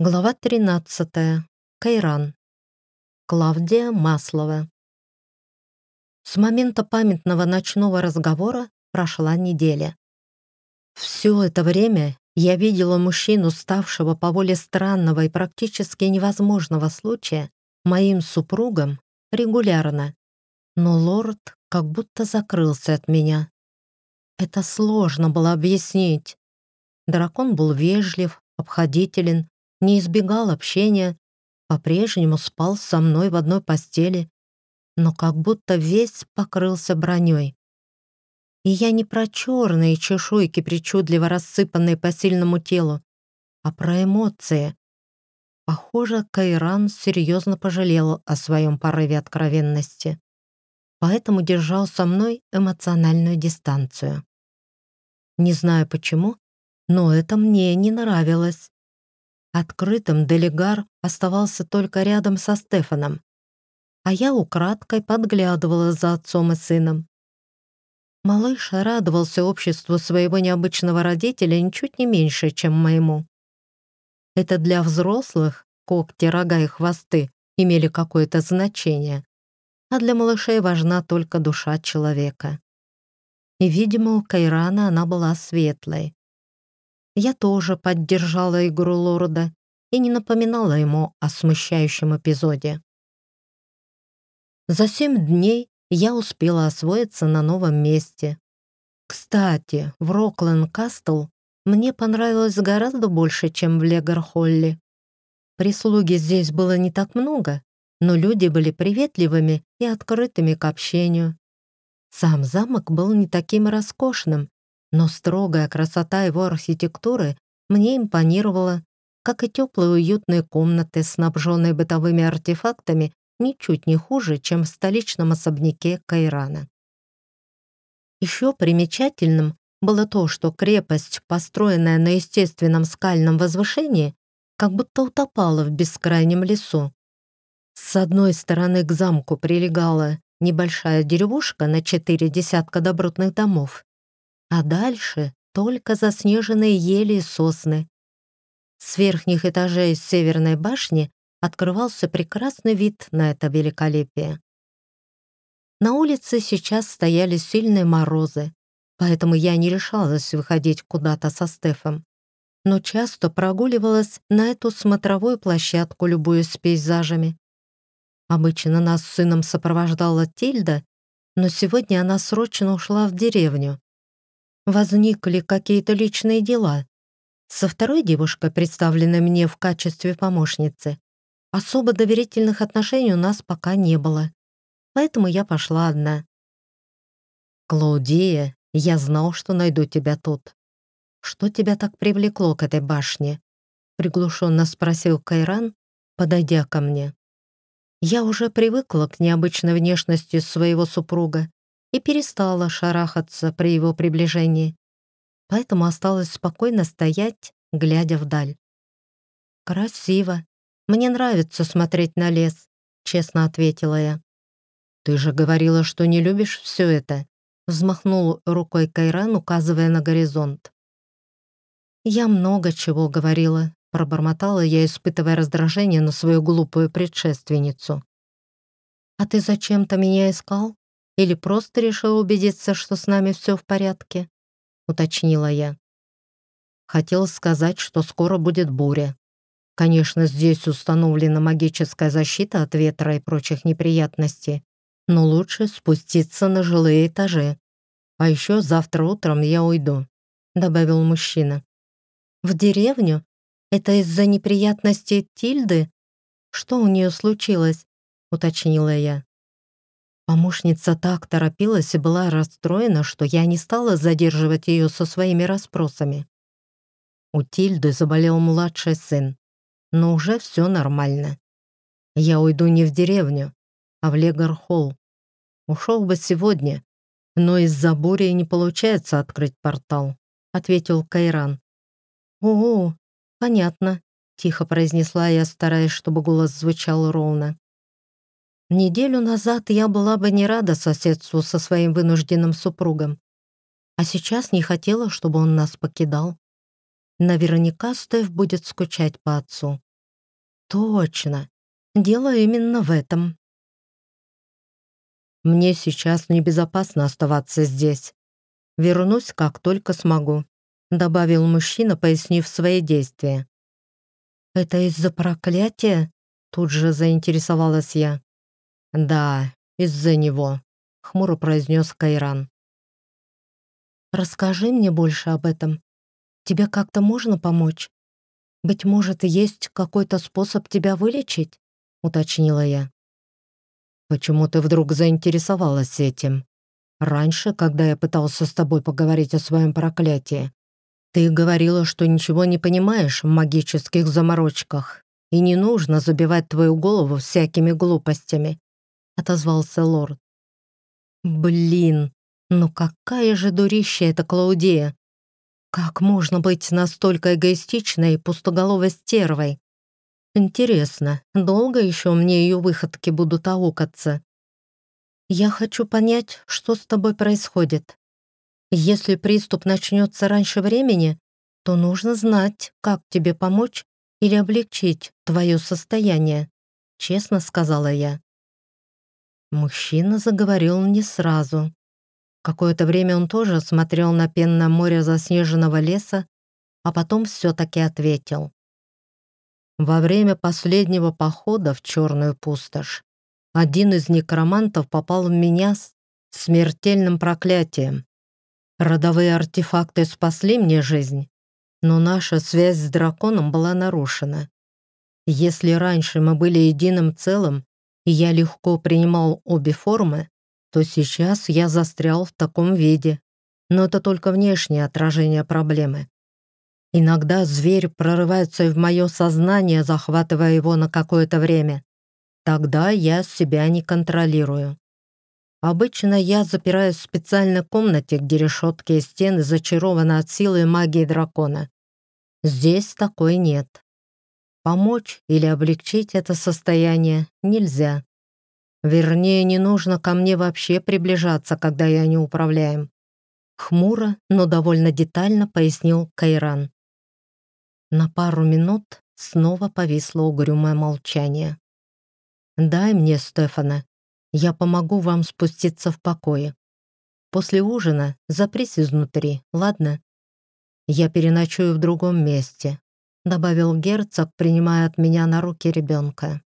Глава 13. Кайран. Клавдия Маслова. С момента памятного ночного разговора прошла неделя. Все это время я видела мужчину, ставшего по воле странного и практически невозможного случая моим супругом, регулярно. Но лорд как будто закрылся от меня. Это сложно было объяснить. Дракон был вежлив, обходителен, не избегал общения, по-прежнему спал со мной в одной постели, но как будто весь покрылся броней. И я не про черные чешуйки, причудливо рассыпанные по сильному телу, а про эмоции. Похоже, Кайран серьезно пожалел о своем порыве откровенности, поэтому держал со мной эмоциональную дистанцию. Не знаю почему, но это мне не нравилось. Открытым Делегар оставался только рядом со Стефаном, а я украдкой подглядывала за отцом и сыном. Малыш радовался обществу своего необычного родителя ничуть не меньше, чем моему. Это для взрослых когти, рога и хвосты имели какое-то значение, а для малышей важна только душа человека. И, видимо, у Кайрана она была светлой. Я тоже поддержала игру лорда и не напоминала ему о смущающем эпизоде. За семь дней я успела освоиться на новом месте. Кстати, в Роклен Кастл мне понравилось гораздо больше, чем в Легархолле. Прислуги здесь было не так много, но люди были приветливыми и открытыми к общению. Сам замок был не таким роскошным, но строгая красота его архитектуры мне импонировала, как и теплые уютные комнаты, снабженные бытовыми артефактами, ничуть не хуже, чем в столичном особняке Кайрана. Еще примечательным было то, что крепость, построенная на естественном скальном возвышении, как будто утопала в бескрайнем лесу. С одной стороны к замку прилегала небольшая деревушка на четыре десятка добротных домов, а дальше только заснеженные ели и сосны. С верхних этажей северной башни открывался прекрасный вид на это великолепие. На улице сейчас стояли сильные морозы, поэтому я не решалась выходить куда-то со Стефом, но часто прогуливалась на эту смотровую площадку, любуясь пейзажами. Обычно нас с сыном сопровождала Тильда, но сегодня она срочно ушла в деревню возникли какие-то личные дела. Со второй девушкой, представленной мне в качестве помощницы, особо доверительных отношений у нас пока не было. Поэтому я пошла одна. «Клаудия, я знал, что найду тебя тут. Что тебя так привлекло к этой башне?» приглушенно спросил Кайран, подойдя ко мне. Я уже привыкла к необычной внешности своего супруга и перестала шарахаться при его приближении, поэтому осталось спокойно стоять, глядя вдаль. «Красиво. Мне нравится смотреть на лес», — честно ответила я. «Ты же говорила, что не любишь все это», — взмахнул рукой Кайран, указывая на горизонт. «Я много чего говорила», — пробормотала я, испытывая раздражение на свою глупую предшественницу. «А ты зачем-то меня искал?» Или просто решил убедиться, что с нами все в порядке?» — уточнила я. Хотел сказать, что скоро будет буря. Конечно, здесь установлена магическая защита от ветра и прочих неприятностей, но лучше спуститься на жилые этажи. А еще завтра утром я уйду», — добавил мужчина. «В деревню? Это из-за неприятностей Тильды? Что у нее случилось?» — уточнила я. Помощница так торопилась и была расстроена, что я не стала задерживать ее со своими расспросами. У Тильды заболел младший сын, но уже все нормально. Я уйду не в деревню, а в Легархолл. Ушел бы сегодня, но из-за бури не получается открыть портал, ответил Кайран. «О, понятно», — тихо произнесла я, стараясь, чтобы голос звучал ровно. Неделю назад я была бы не рада соседству со своим вынужденным супругом, а сейчас не хотела, чтобы он нас покидал. Наверняка Стеф будет скучать по отцу. Точно. Дело именно в этом. Мне сейчас небезопасно оставаться здесь. Вернусь, как только смогу», — добавил мужчина, пояснив свои действия. «Это из-за проклятия?» — тут же заинтересовалась я. «Да, из-за него», — хмуро произнес Кайран. «Расскажи мне больше об этом. Тебе как-то можно помочь? Быть может, есть какой-то способ тебя вылечить?» — уточнила я. «Почему ты вдруг заинтересовалась этим?» Раньше, когда я пытался с тобой поговорить о своем проклятии, ты говорила, что ничего не понимаешь в магических заморочках, и не нужно забивать твою голову всякими глупостями», — отозвался лорд. «Блин, ну какая же дурища эта Клаудия! Как можно быть настолько эгоистичной и пустоголовой стервой? Интересно, долго еще мне ее выходки будут аукаться?» Я хочу понять, что с тобой происходит. Если приступ начнется раньше времени, то нужно знать, как тебе помочь или облегчить твое состояние», — честно сказала я. Мужчина заговорил не сразу. Какое-то время он тоже смотрел на пенное море заснеженного леса, а потом все-таки ответил. Во время последнего похода в Черную пустошь один из некромантов попал в меня с смертельным проклятием. Родовые артефакты спасли мне жизнь, но наша связь с драконом была нарушена. Если раньше мы были единым целым, и я легко принимал обе формы, то сейчас я застрял в таком виде. Но это только внешнее отражение проблемы. Иногда зверь прорывается в мое сознание, захватывая его на какое-то время. Тогда я себя не контролирую. Обычно я запираюсь в специальной комнате, где решетки и стены зачарованы от силы магии дракона. Здесь такой нет. Помочь или облегчить это состояние нельзя. Вернее, не нужно ко мне вообще приближаться, когда я не управляем. Хмуро, но довольно детально пояснил Кайран. На пару минут снова повисло угрюмое молчание. «Дай мне Стефана. Я помогу вам спуститься в покое. После ужина запрись изнутри, ладно? Я переночую в другом месте», добавил герцог, принимая от меня на руки ребенка.